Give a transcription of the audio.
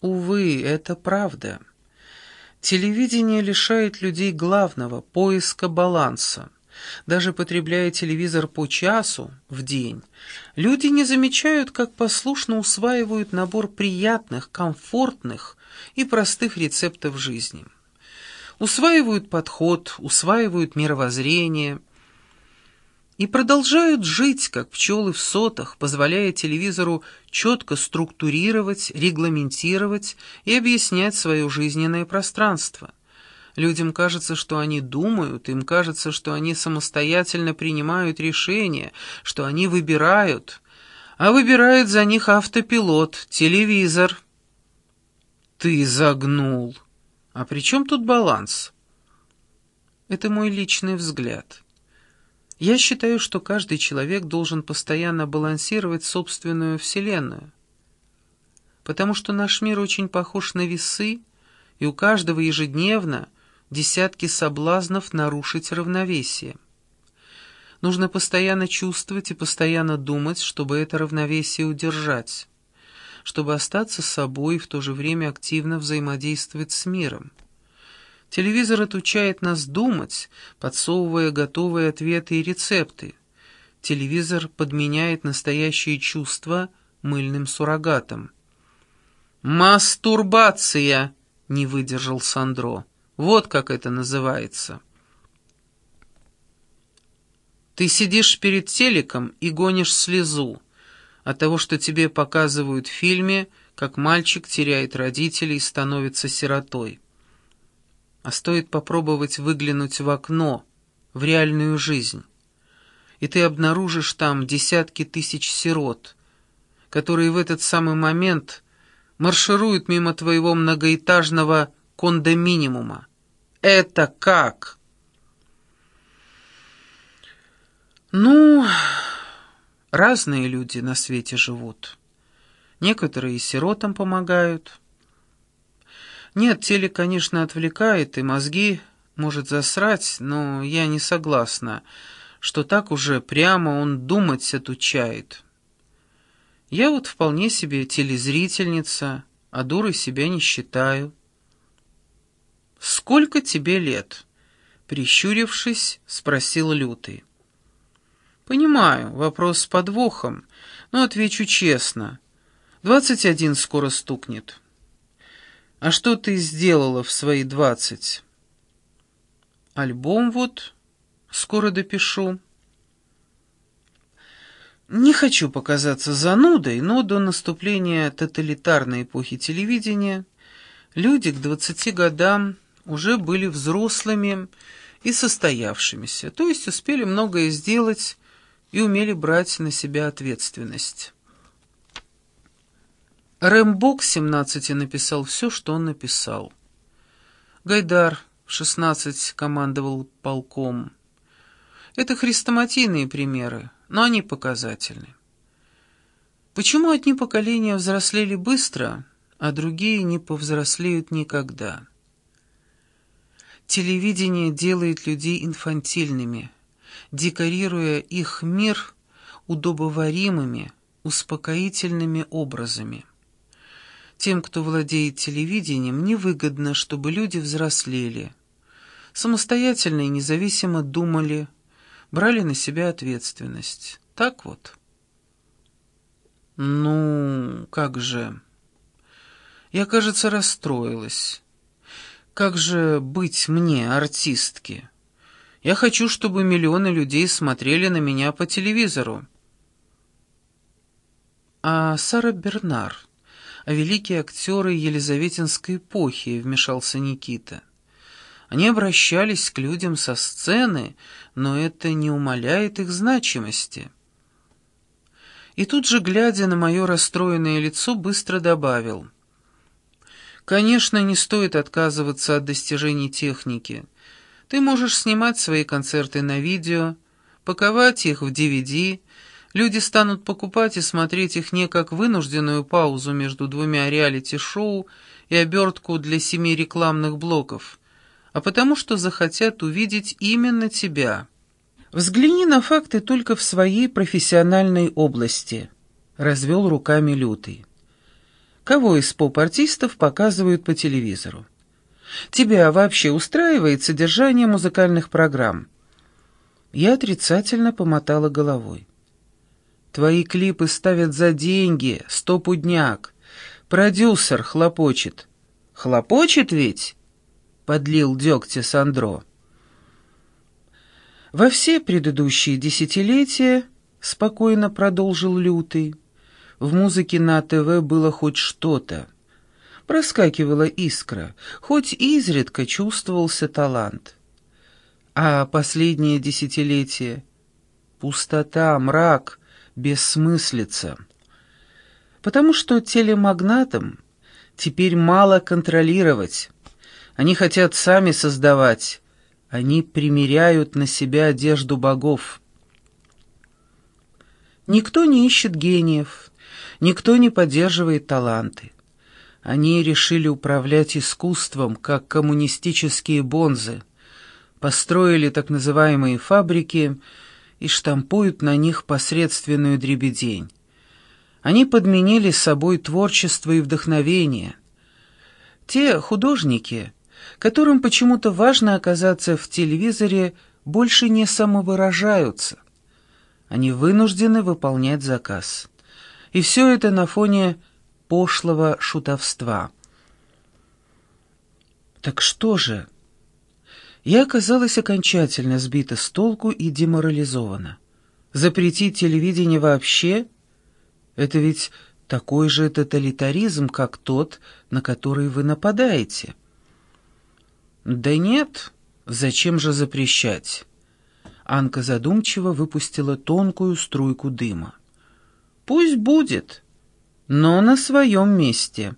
Увы, это правда. Телевидение лишает людей главного — поиска баланса. Даже потребляя телевизор по часу в день, люди не замечают, как послушно усваивают набор приятных, комфортных и простых рецептов жизни. Усваивают подход, усваивают мировоззрение — и продолжают жить, как пчелы в сотах, позволяя телевизору четко структурировать, регламентировать и объяснять свое жизненное пространство. Людям кажется, что они думают, им кажется, что они самостоятельно принимают решения, что они выбирают, а выбирает за них автопилот, телевизор. Ты загнул. А при чем тут баланс? Это мой личный взгляд. Я считаю, что каждый человек должен постоянно балансировать собственную Вселенную, потому что наш мир очень похож на весы, и у каждого ежедневно десятки соблазнов нарушить равновесие. Нужно постоянно чувствовать и постоянно думать, чтобы это равновесие удержать, чтобы остаться собой и в то же время активно взаимодействовать с миром. Телевизор отучает нас думать, подсовывая готовые ответы и рецепты. Телевизор подменяет настоящие чувства мыльным суррогатом. «Мастурбация!» — не выдержал Сандро. «Вот как это называется». Ты сидишь перед телеком и гонишь слезу от того, что тебе показывают в фильме, как мальчик теряет родителей и становится сиротой. А стоит попробовать выглянуть в окно, в реальную жизнь, и ты обнаружишь там десятки тысяч сирот, которые в этот самый момент маршируют мимо твоего многоэтажного кондоминиума. Это как? Ну, разные люди на свете живут. Некоторые сиротам помогают, нет, теле, конечно, отвлекает, и мозги может засрать, но я не согласна, что так уже прямо он думать отучает. Я вот вполне себе телезрительница, а дурой себя не считаю. «Сколько тебе лет?» — прищурившись, спросил Лютый. «Понимаю, вопрос с подвохом, но отвечу честно. Двадцать один скоро стукнет». А что ты сделала в свои двадцать? Альбом вот скоро допишу. Не хочу показаться занудой, но до наступления тоталитарной эпохи телевидения люди к двадцати годам уже были взрослыми и состоявшимися, то есть успели многое сделать и умели брать на себя ответственность. Рэмбо к семнадцати написал все, что он написал. Гайдар в шестнадцать командовал полком. Это хрестоматийные примеры, но они показательны. Почему одни поколения взрослели быстро, а другие не повзрослеют никогда? Телевидение делает людей инфантильными, декорируя их мир удобоваримыми, успокоительными образами. Тем, кто владеет телевидением, невыгодно, чтобы люди взрослели. Самостоятельно и независимо думали, брали на себя ответственность. Так вот. Ну, как же... Я, кажется, расстроилась. Как же быть мне, артистке? Я хочу, чтобы миллионы людей смотрели на меня по телевизору. А Сара Бернар великие актеры Елизаветинской эпохи», — вмешался Никита. Они обращались к людям со сцены, но это не умаляет их значимости. И тут же, глядя на мое расстроенное лицо, быстро добавил. «Конечно, не стоит отказываться от достижений техники. Ты можешь снимать свои концерты на видео, паковать их в DVD, Люди станут покупать и смотреть их не как вынужденную паузу между двумя реалити-шоу и обертку для семи рекламных блоков, а потому что захотят увидеть именно тебя. Взгляни на факты только в своей профессиональной области, развел руками Лютый. кого из поп-артистов показывают по телевизору. Тебя вообще устраивает содержание музыкальных программ?» Я отрицательно помотала головой. «Твои клипы ставят за деньги, стопудняк. Продюсер хлопочет». «Хлопочет ведь?» — подлил дегтя Сандро. Во все предыдущие десятилетия, спокойно продолжил Лютый, в музыке на ТВ было хоть что-то. Проскакивала искра, хоть изредка чувствовался талант. А последнее десятилетие — пустота, мрак, бессмыслица. Потому что телемагнатам теперь мало контролировать. Они хотят сами создавать, они примеряют на себя одежду богов. Никто не ищет гениев, никто не поддерживает таланты. Они решили управлять искусством, как коммунистические бонзы, построили так называемые фабрики и штампуют на них посредственную дребедень. Они подменили собой творчество и вдохновение. Те художники, которым почему-то важно оказаться в телевизоре, больше не самовыражаются. Они вынуждены выполнять заказ. И все это на фоне пошлого шутовства. Так что же? Я оказалась окончательно сбита с толку и деморализована. Запретить телевидение вообще? Это ведь такой же тоталитаризм, как тот, на который вы нападаете. «Да нет, зачем же запрещать?» Анка задумчиво выпустила тонкую струйку дыма. «Пусть будет, но на своем месте».